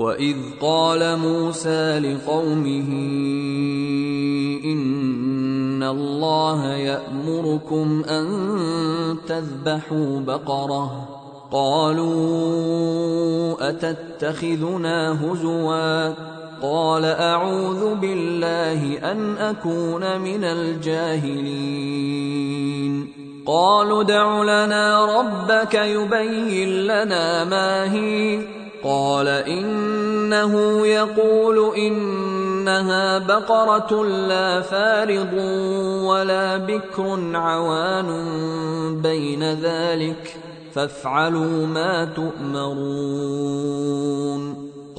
واذ قال موسى لقومه ان الله يامركم ان تذبحوا بقره قالوا اتتخذنا هزوا قال اعوذ بالله ان اكون من الجاهلين قالوا ادع لنا ربك يبين لنا ما هي قال إنه يقول إنها بقرة لا فارض ولا بكر عوان بين ذلك فافعلوا ما تؤمرون.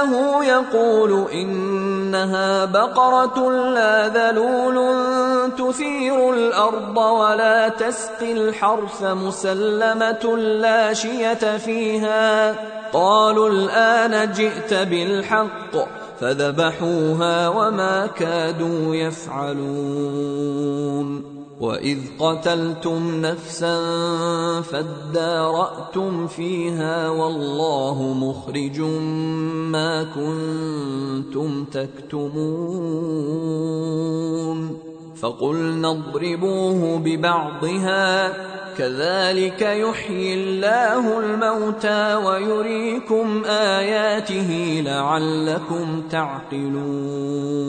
إنه يقول إنها بقرة لا ذلول تثير الأرض ولا تسقي الحرث مسلمة لا شية فيها قالوا الآن جئت بالحق فذبحوها وما كادوا يفعلون. وإذ قتلتم نفسا فادارأتم فيها والله مخرج ما كنتم تكتمون. فقلنا اضربوه ببعضها كذلك يحيي الله الموتى ويريكم آياته لعلكم تعقلون.